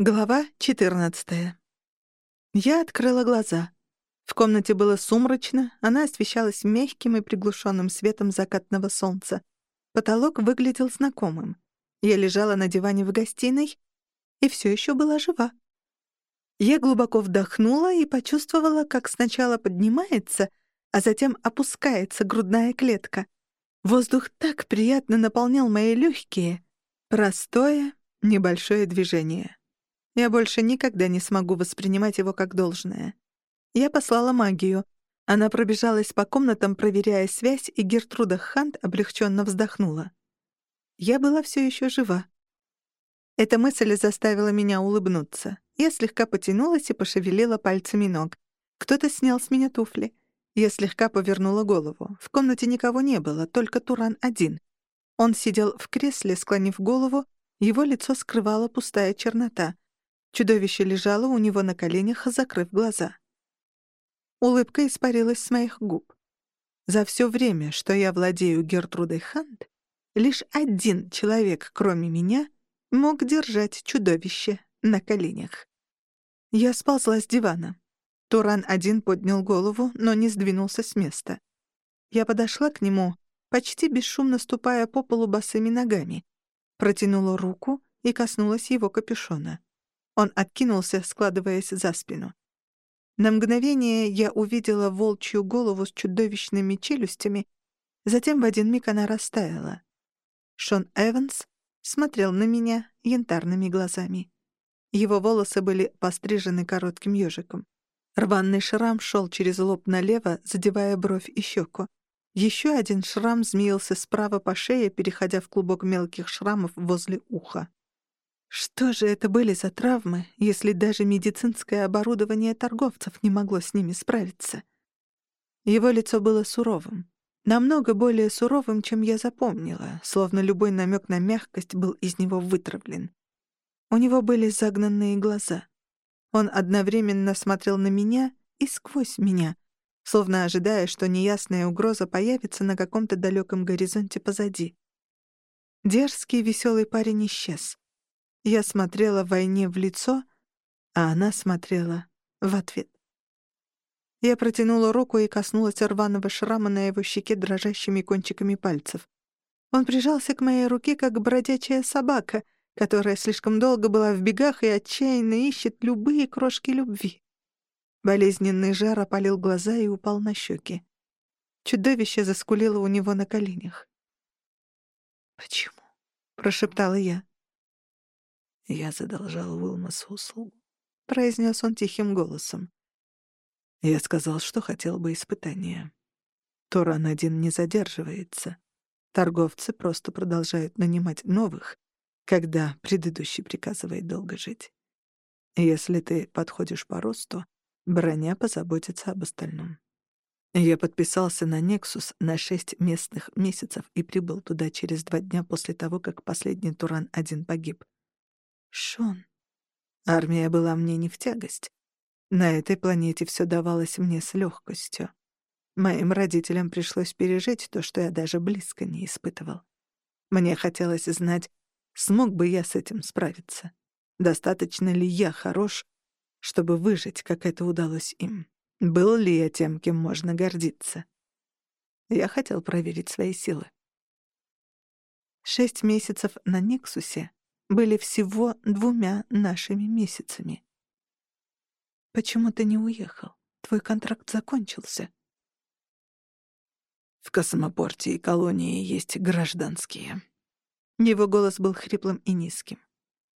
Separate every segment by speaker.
Speaker 1: Глава 14. Я открыла глаза. В комнате было сумрачно, она освещалась мягким и приглушенным светом закатного солнца. Потолок выглядел знакомым. Я лежала на диване в гостиной и все еще была жива. Я глубоко вдохнула и почувствовала, как сначала поднимается, а затем опускается грудная клетка. Воздух так приятно наполнял мои легкие. Простое, небольшое движение. Я больше никогда не смогу воспринимать его как должное. Я послала магию. Она пробежалась по комнатам, проверяя связь, и Гертруда Хант облегченно вздохнула. Я была все еще жива. Эта мысль заставила меня улыбнуться. Я слегка потянулась и пошевелила пальцами ног. Кто-то снял с меня туфли. Я слегка повернула голову. В комнате никого не было, только Туран один. Он сидел в кресле, склонив голову, его лицо скрывала пустая чернота. Чудовище лежало у него на коленях, закрыв глаза. Улыбка испарилась с моих губ. За все время, что я владею Гертрудой Хант, лишь один человек, кроме меня, мог держать чудовище на коленях. Я сползла с дивана. Туран один поднял голову, но не сдвинулся с места. Я подошла к нему, почти бесшумно ступая по полу босыми ногами, протянула руку и коснулась его капюшона. Он откинулся, складываясь за спину. На мгновение я увидела волчью голову с чудовищными челюстями, затем в один миг она растаяла. Шон Эванс смотрел на меня янтарными глазами. Его волосы были пострижены коротким ёжиком. Рваный шрам шел через лоб налево, задевая бровь и щеку. Еще один шрам змеился справа по шее, переходя в клубок мелких шрамов возле уха. Что же это были за травмы, если даже медицинское оборудование торговцев не могло с ними справиться? Его лицо было суровым. Намного более суровым, чем я запомнила, словно любой намек на мягкость был из него вытравлен. У него были загнанные глаза. Он одновременно смотрел на меня и сквозь меня, словно ожидая, что неясная угроза появится на каком-то далеком горизонте позади. Дерзкий веселый парень исчез. Я смотрела войне в лицо, а она смотрела в ответ. Я протянула руку и коснулась рваного шрама на его щеке дрожащими кончиками пальцев. Он прижался к моей руке, как бродячая собака, которая слишком долго была в бегах и отчаянно ищет любые крошки любви. Болезненный жар опалил глаза и упал на щеки. Чудовище заскулило у него на коленях. «Почему?» — прошептала я.
Speaker 2: Я задолжал Уилмасу услугу.
Speaker 1: Произнес он тихим голосом.
Speaker 2: Я сказал, что хотел бы испытания. Торан один не задерживается. Торговцы просто продолжают нанимать новых, когда предыдущий приказывает долго жить. Если ты подходишь по росту, броня позаботится об остальном. Я подписался на «Нексус» на шесть местных месяцев и прибыл туда через два дня после того, как последний Туран-1 погиб.
Speaker 1: Шон.
Speaker 2: Армия была мне не в тягость. На этой планете все давалось мне с легкостью. Моим родителям пришлось пережить то, что я даже близко не испытывал. Мне хотелось знать, смог бы я с этим справиться. Достаточно ли я хорош, чтобы выжить, как это удалось им? Был ли я тем, кем можно гордиться? Я хотел проверить свои силы.
Speaker 1: Шесть месяцев на Нексусе были всего двумя нашими месяцами. Почему ты не уехал? Твой контракт закончился.
Speaker 2: В космопорте и колонии есть гражданские.
Speaker 1: Его голос был хриплым и низким.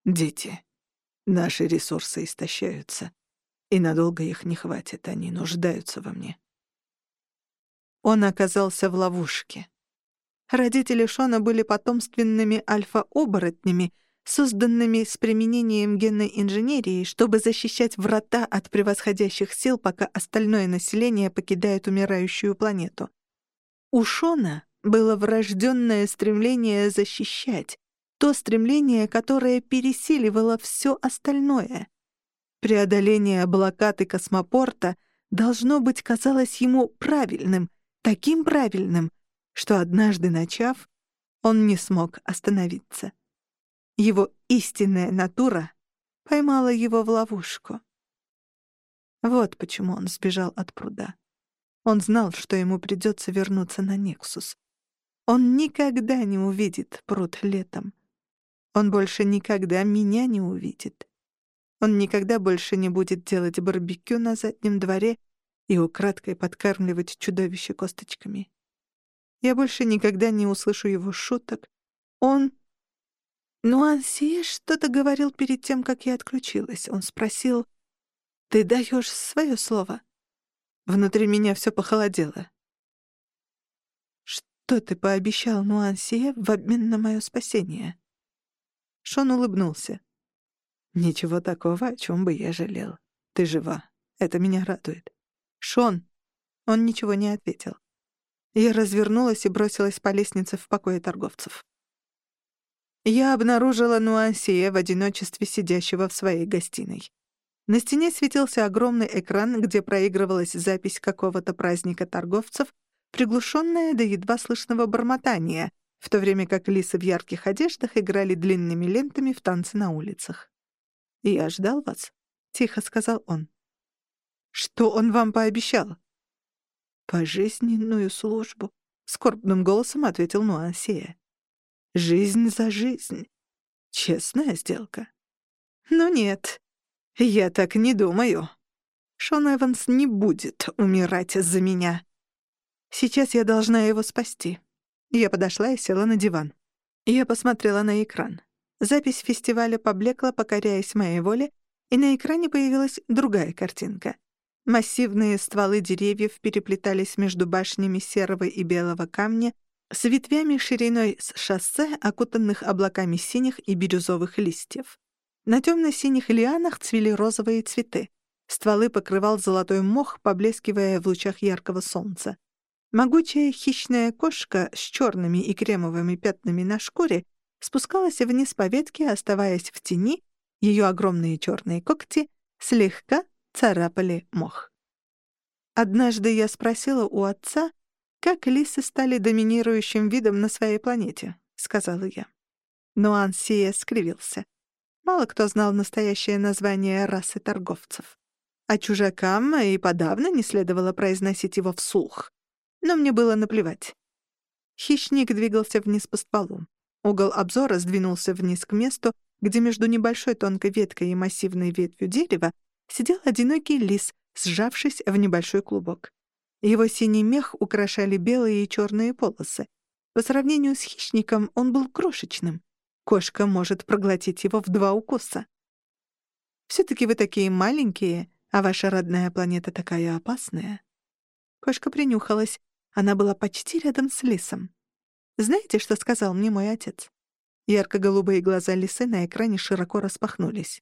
Speaker 2: Дети. Наши ресурсы истощаются. И надолго их не хватит, они нуждаются во мне.
Speaker 1: Он оказался в ловушке. Родители Шона были потомственными альфа-оборотнями — созданными с применением генной инженерии, чтобы защищать врата от превосходящих сил, пока остальное население покидает умирающую планету. У Шона было врожденное стремление защищать, то стремление, которое пересиливало все остальное. Преодоление блокады космопорта должно быть казалось ему правильным, таким правильным, что однажды начав, он не смог остановиться. Его истинная натура поймала его в ловушку. Вот почему он сбежал от пруда. Он знал, что ему придется вернуться на Нексус. Он никогда не увидит пруд летом. Он больше никогда меня не увидит. Он никогда больше не будет делать барбекю на заднем дворе и украдкой подкармливать чудовище косточками. Я больше никогда не услышу его шуток. Он... Ну, Ансия что-то говорил перед тем, как я отключилась. Он спросил, «Ты даешь свое слово?» Внутри меня все похолодело. «Что ты пообещал Нуансие в обмен на мое спасение?» Шон улыбнулся. «Ничего такого, о чем бы я жалел. Ты жива. Это меня радует». «Шон!» Он ничего не ответил. Я развернулась и бросилась по лестнице в покое торговцев. Я обнаружила Нуансия в одиночестве сидящего в своей гостиной. На стене светился огромный экран, где проигрывалась запись какого-то праздника торговцев, приглушенная до едва слышного бормотания, в то время как лисы в ярких одеждах играли длинными лентами в танце на улицах. «Я ждал вас», — тихо сказал он. «Что он вам пообещал?» «Пожизненную службу», — скорбным голосом ответил Нуансия. «Жизнь за жизнь. Честная сделка». «Ну нет, «Я так не думаю. Шон Эванс не будет умирать за меня. Сейчас я должна его спасти». Я подошла и села на диван. Я посмотрела на экран. Запись фестиваля поблекла, покоряясь моей воле, и на экране появилась другая картинка. Массивные стволы деревьев переплетались между башнями серого и белого камня с ветвями шириной с шоссе, окутанных облаками синих и бирюзовых листьев. На темно-синих лианах цвели розовые цветы. Стволы покрывал золотой мох, поблескивая в лучах яркого солнца. Могучая хищная кошка с черными и кремовыми пятнами на шкуре спускалась вниз по ветке, оставаясь в тени, ее огромные черные когти слегка царапали мох. Однажды я спросила у отца, как лисы стали доминирующим видом на своей планете, — сказала я. Но Ансия скривился. Мало кто знал настоящее название расы торговцев. А чужакам и подавно не следовало произносить его вслух. Но мне было наплевать. Хищник двигался вниз по стволу. Угол обзора сдвинулся вниз к месту, где между небольшой тонкой веткой и массивной ветвью дерева сидел одинокий лис, сжавшись в небольшой клубок. Его синий мех украшали белые и черные полосы. По сравнению с хищником он был крошечным. Кошка может проглотить его в два укуса. Все-таки вы такие маленькие, а ваша родная планета такая опасная. Кошка принюхалась. Она была почти рядом с лисом. Знаете, что сказал мне мой отец? Ярко-голубые глаза лисы на экране широко распахнулись.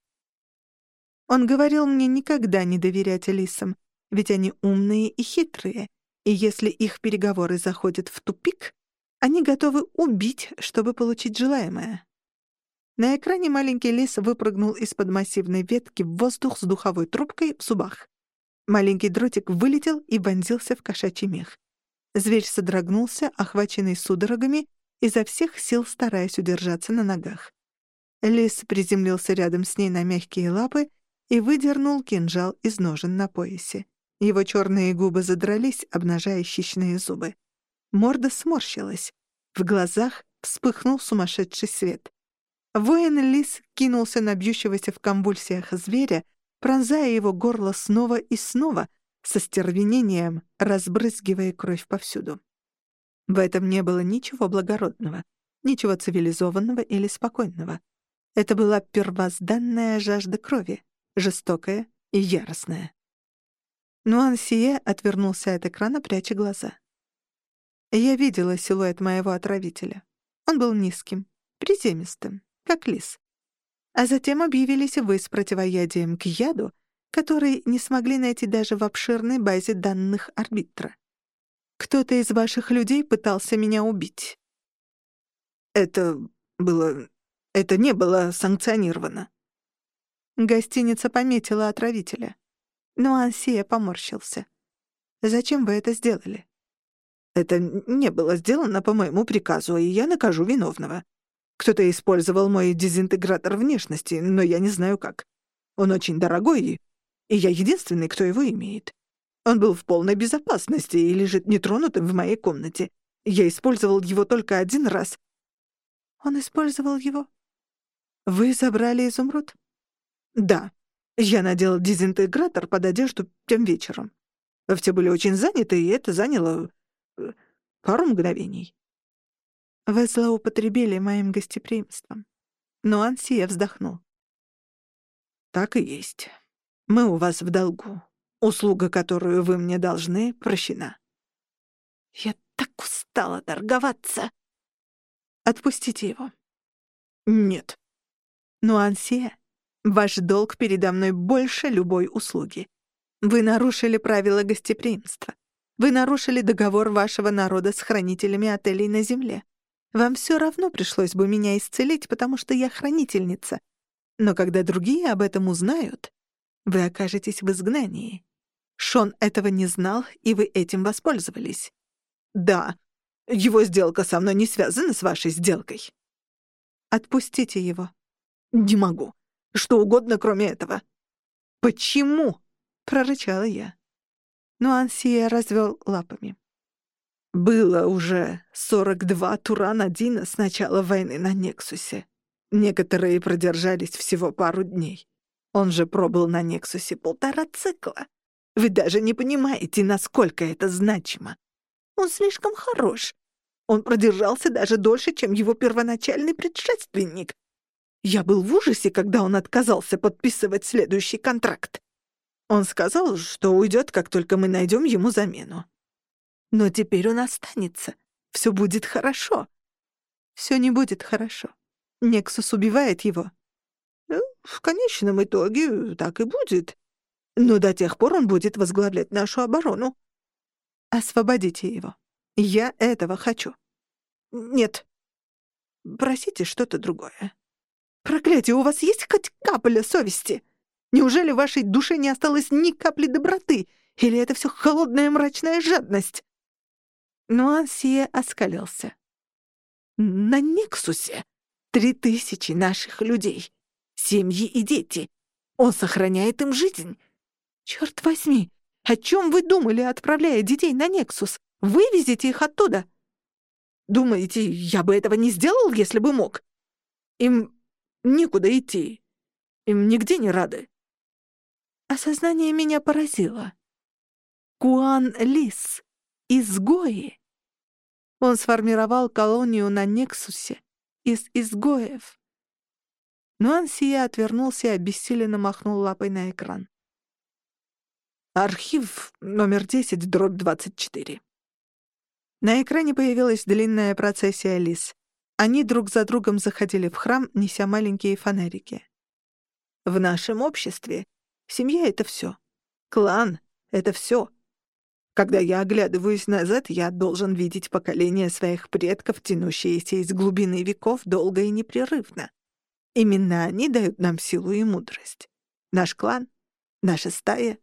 Speaker 1: Он говорил мне никогда не доверять лисам, ведь они умные и хитрые, и если их переговоры заходят в тупик, они готовы убить, чтобы получить желаемое. На экране маленький лис выпрыгнул из-под массивной ветки в воздух с духовой трубкой в зубах. Маленький дротик вылетел и вонзился в кошачий мех. Зверь содрогнулся, охваченный судорогами, изо всех сил стараясь удержаться на ногах. Лис приземлился рядом с ней на мягкие лапы и выдернул кинжал из ножен на поясе. Его черные губы задрались, обнажая хищные зубы. Морда сморщилась. В глазах вспыхнул сумасшедший свет. Воин-лис кинулся на бьющегося в конвульсиях зверя, пронзая его горло снова и снова, со стервенением, разбрызгивая кровь повсюду. В этом не было ничего благородного, ничего цивилизованного или спокойного. Это была первозданная жажда крови, жестокая и яростная. Нуансие отвернулся от экрана, пряча глаза. Я видела силуэт моего отравителя. Он был низким, приземистым, как лис. А затем объявились вы с противоядием к яду, который не смогли найти даже в обширной базе данных арбитра. Кто-то из ваших людей пытался меня убить. Это было... Это не было санкционировано. Гостиница пометила отравителя. Но Ансия поморщился. «Зачем вы это сделали?» «Это не было сделано по моему приказу, и я накажу виновного. Кто-то использовал мой дезинтегратор внешности, но я не знаю как.
Speaker 2: Он очень дорогой, и я единственный, кто его имеет. Он был в полной безопасности и лежит нетронутым в моей комнате. Я использовал его только один раз.
Speaker 1: Он использовал его? Вы забрали изумруд?
Speaker 2: Да. Я надел дезинтегратор под одежду тем вечером. Все были очень заняты, и это заняло э, пару мгновений.
Speaker 1: Вы злоупотребили моим гостеприимством. Но Ансия вздохнул.
Speaker 2: Так и есть. Мы у вас в долгу. Услуга, которую вы мне должны, прощена.
Speaker 1: Я так устала торговаться. Отпустите его.
Speaker 2: Нет.
Speaker 1: Но, Ансия, ваш долг передо мной больше любой услуги. Вы нарушили правила гостеприимства. Вы нарушили договор вашего народа с хранителями отелей на земле. Вам все равно пришлось бы меня исцелить, потому что я хранительница. Но когда другие об этом узнают, вы окажетесь в изгнании. Шон этого не знал, и вы этим воспользовались.
Speaker 2: Да, его сделка со мной не связана с вашей сделкой.
Speaker 1: Отпустите его.
Speaker 2: Не могу. Что угодно, кроме этого.
Speaker 1: Почему? прорычала я. Но Ансия развел лапами.
Speaker 2: Было уже 42 Туран-1 с начала войны на Нексусе. Некоторые продержались всего пару дней. Он же пробыл на Нексусе полтора цикла. Вы даже не понимаете, насколько это значимо. Он слишком хорош. Он продержался даже дольше, чем его первоначальный предшественник. Я был в ужасе, когда он отказался подписывать следующий контракт. Он сказал, что уйдет, как только мы найдем ему замену. Но теперь он останется. Все будет хорошо.
Speaker 1: Все не будет хорошо. Нексус убивает его.
Speaker 2: Ну, в конечном итоге так и будет. Но до тех пор он будет возглавлять нашу оборону.
Speaker 1: Освободите его. Я этого хочу.
Speaker 2: Нет. Просите что-то другое. Проклятие, у вас есть хоть капля совести? Неужели в вашей душе не осталось ни капли доброты? Или это все холодная мрачная жадность?
Speaker 1: Нуансия оскалился.
Speaker 2: На Нексусе три тысячи наших людей, семьи и дети. Он сохраняет им жизнь. Черт возьми, о чем вы думали, отправляя детей на Нексус? Вывезите их оттуда. Думаете, я бы этого не сделал, если бы мог? Им некуда идти. Им нигде не рады.
Speaker 1: Осознание меня поразило. Куан Лис, изгои. Он сформировал колонию на Нексусе из изгоев. Нуансия отвернулся и обессиленно махнул лапой на экран.
Speaker 2: Архив номер 10, дробь 24.
Speaker 1: На экране появилась длинная процессия лис. Они друг за другом заходили в храм, неся маленькие фонарики.
Speaker 2: В нашем обществе семья — это все. Клан — это все. Когда я оглядываюсь назад, я должен видеть поколения своих предков, тянущиеся из глубины веков долго и непрерывно. Именно они дают нам силу и мудрость. Наш клан, наша стая,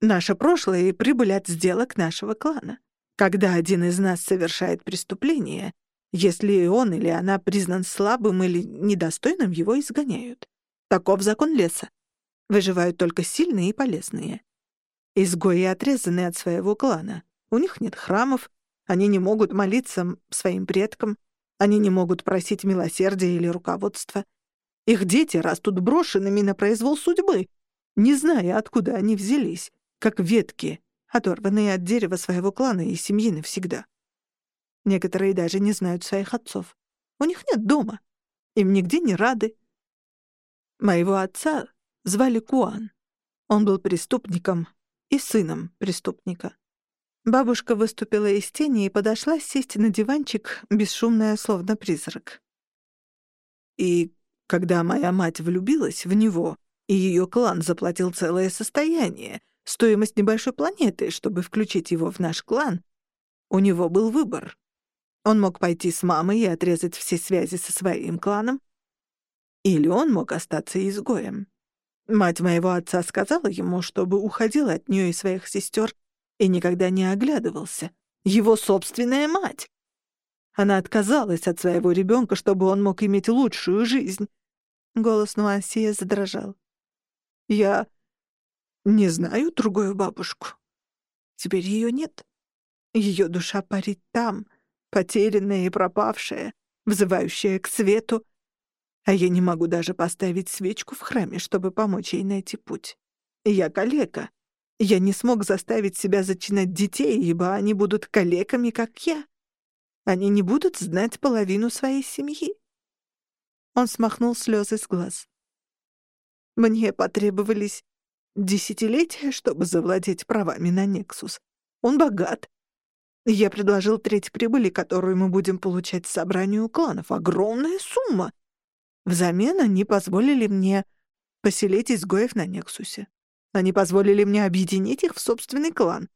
Speaker 2: наше прошлое и прибыль от сделок нашего клана. Когда один из нас совершает преступление, если он или она признан слабым или недостойным, его изгоняют. Таков закон леса. Выживают только сильные и полезные. Изгои отрезаны от своего клана. У них нет храмов, они не могут молиться своим предкам, они не могут просить милосердия или руководства. Их дети растут брошенными на произвол судьбы, не зная, откуда они взялись, как ветки, оторванные от дерева своего клана и семьи навсегда. Некоторые даже не знают своих отцов. У них нет дома. Им нигде не рады. Моего отца звали Куан. Он был преступником и сыном преступника. Бабушка выступила из тени и подошла сесть на диванчик, бесшумная, словно призрак. И когда моя мать влюбилась в него, и ее клан заплатил целое состояние, стоимость небольшой планеты, чтобы включить его в наш клан, у него был выбор. Он мог пойти с мамой и отрезать все связи со своим кланом, или он мог остаться изгоем. Мать моего отца сказала ему, чтобы уходил от нее и своих сестер и никогда не оглядывался. Его собственная мать. Она отказалась от своего ребенка, чтобы он мог иметь лучшую жизнь. Голос Нуансия задрожал. Я не знаю другую бабушку. Теперь ее нет. Ее душа парит там, потерянная и пропавшая, взывающая к свету, а я не могу даже поставить свечку в храме, чтобы помочь ей найти путь. Я калека. Я не смог заставить себя зачинать детей, ибо они будут калеками, как я. Они не будут знать половину своей семьи. Он смахнул слезы с глаз. Мне потребовались десятилетия, чтобы завладеть правами на Нексус. Он богат. Я предложил треть прибыли, которую мы будем получать с собранию кланов. Огромная сумма. Взамен они позволили мне поселить изгоев на Нексусе. Они позволили мне объединить их в собственный клан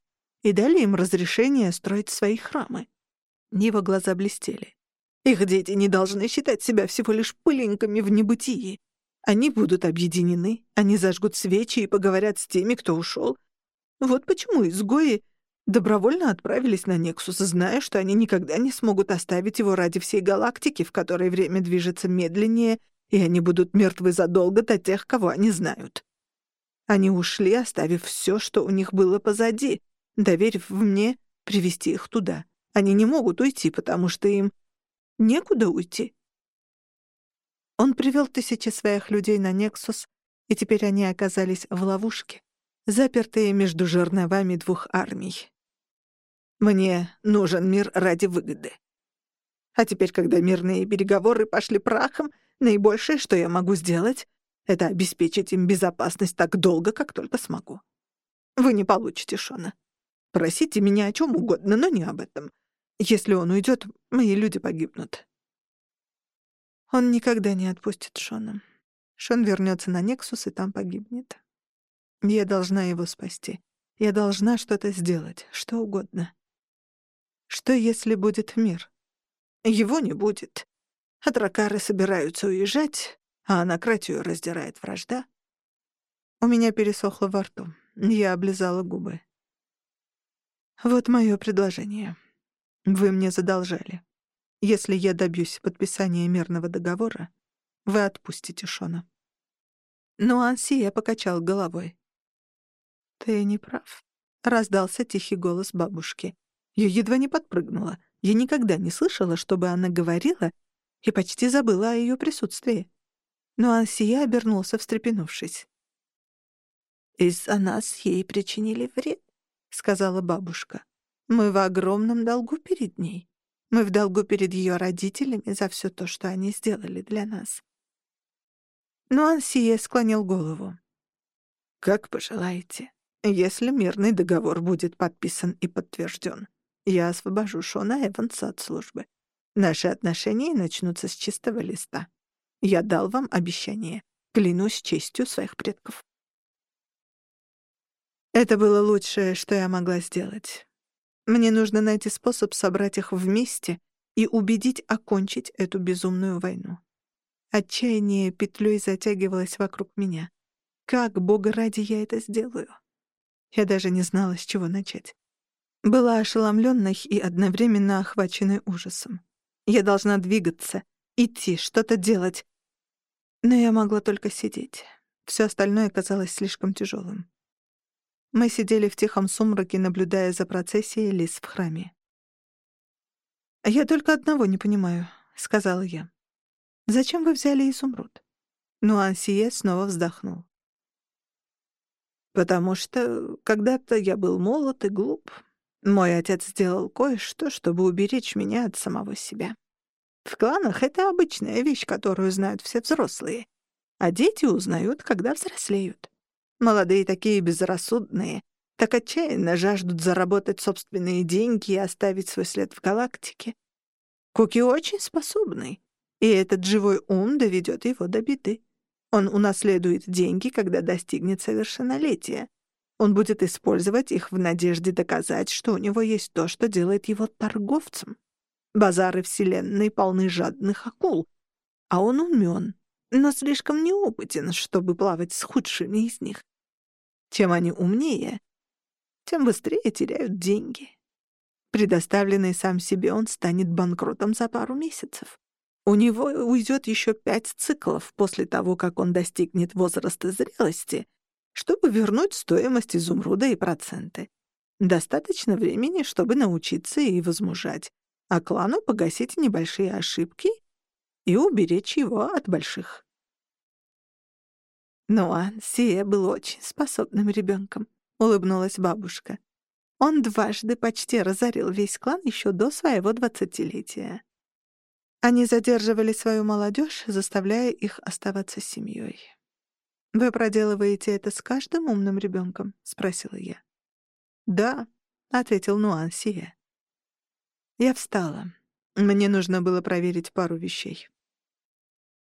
Speaker 2: и дали им разрешение строить свои храмы. Его глаза блестели. Их дети не должны считать себя всего лишь пылинками в небытии. Они будут объединены, они зажгут свечи и поговорят с теми, кто ушел. Вот почему изгои добровольно отправились на Нексус, зная, что они никогда не смогут оставить его ради всей галактики, в которой время движется медленнее, и они будут мертвы задолго до тех, кого они знают. Они ушли, оставив все, что у них было позади, доверив мне привести их туда. Они не могут уйти, потому что им некуда уйти. Он привел тысячи своих людей на Нексус, и теперь они оказались в ловушке, запертые между жерновами двух армий. Мне нужен мир ради выгоды. А теперь, когда мирные переговоры пошли прахом, наибольшее, что я могу сделать, это обеспечить им безопасность так долго, как только смогу. Вы не получите Шона. Просите меня о чем угодно, но не об этом. Если он уйдет, мои люди погибнут. Он никогда не отпустит Шона. Шон вернется на Нексус и там погибнет. Я должна его спасти. Я должна что-то сделать, что угодно. Что, если будет мир? Его не будет. Атракары собираются уезжать, а анакратию раздирает вражда. У меня пересохло во рту. Я облизала губы. Вот мое предложение. Вы мне задолжали. Если я добьюсь подписания мирного договора, вы отпустите Шона. Но Ансия покачал головой. «Ты не прав», — раздался тихий голос бабушки. Я едва не подпрыгнула. Я никогда не слышала, чтобы она говорила, и почти забыла о ее присутствии но Ансия обернулся, встрепенувшись. «Из-за нас ей причинили вред», — сказала бабушка. «Мы в огромном долгу перед ней. Мы в долгу перед ее родителями за все то, что они сделали для нас». Но Ансия склонил голову. «Как пожелаете. Если мирный договор будет подписан и подтвержден, я освобожу Шона Эванса от службы. Наши отношения начнутся с чистого листа. Я дал вам обещание. Клянусь честью своих предков. Это было лучшее, что я могла сделать. Мне нужно найти способ собрать их вместе и убедить окончить эту безумную войну. Отчаяние петлей затягивалось вокруг меня. Как, бога ради, я это сделаю? Я даже не знала, с чего начать. Была ошеломленной и одновременно охваченной ужасом. Я должна двигаться, идти, что-то делать, но я могла только сидеть. Все остальное казалось слишком тяжелым. Мы сидели в тихом сумраке, наблюдая за процессией лис в храме. «Я только одного не понимаю», — сказала я. «Зачем вы взяли изумруд?» Но Ансие снова вздохнул. «Потому что когда-то я был молод и глуп. Мой отец сделал кое-что, чтобы уберечь меня от самого себя. В кланах это обычная вещь, которую знают все взрослые. А дети узнают, когда взрослеют. Молодые такие безрассудные, так отчаянно жаждут заработать собственные деньги и оставить свой след в галактике. Куки очень способный, и этот живой ум доведет его до беды. Он унаследует деньги, когда достигнет совершеннолетия. Он будет использовать их в надежде доказать, что у него есть то, что делает его торговцем. Базары Вселенной полны жадных акул, а он умен, но слишком неопытен, чтобы плавать с худшими из них. Чем они умнее, тем быстрее теряют деньги. Предоставленный сам себе он станет банкротом за пару месяцев. У него уйдет еще пять циклов после того, как он достигнет возраста зрелости,
Speaker 1: чтобы вернуть стоимость изумруда и проценты. Достаточно времени, чтобы научиться и возмужать, а клану погасить небольшие ошибки и уберечь его от больших. Нуан Сие был очень способным ребенком, улыбнулась бабушка. Он дважды почти разорил весь клан еще до своего двадцатилетия. Они задерживали свою молодежь, заставляя их оставаться семьей. «Вы проделываете это с каждым умным ребенком?» — спросила я. «Да», — ответил Нуан Сие. Я встала. Мне нужно было проверить пару вещей.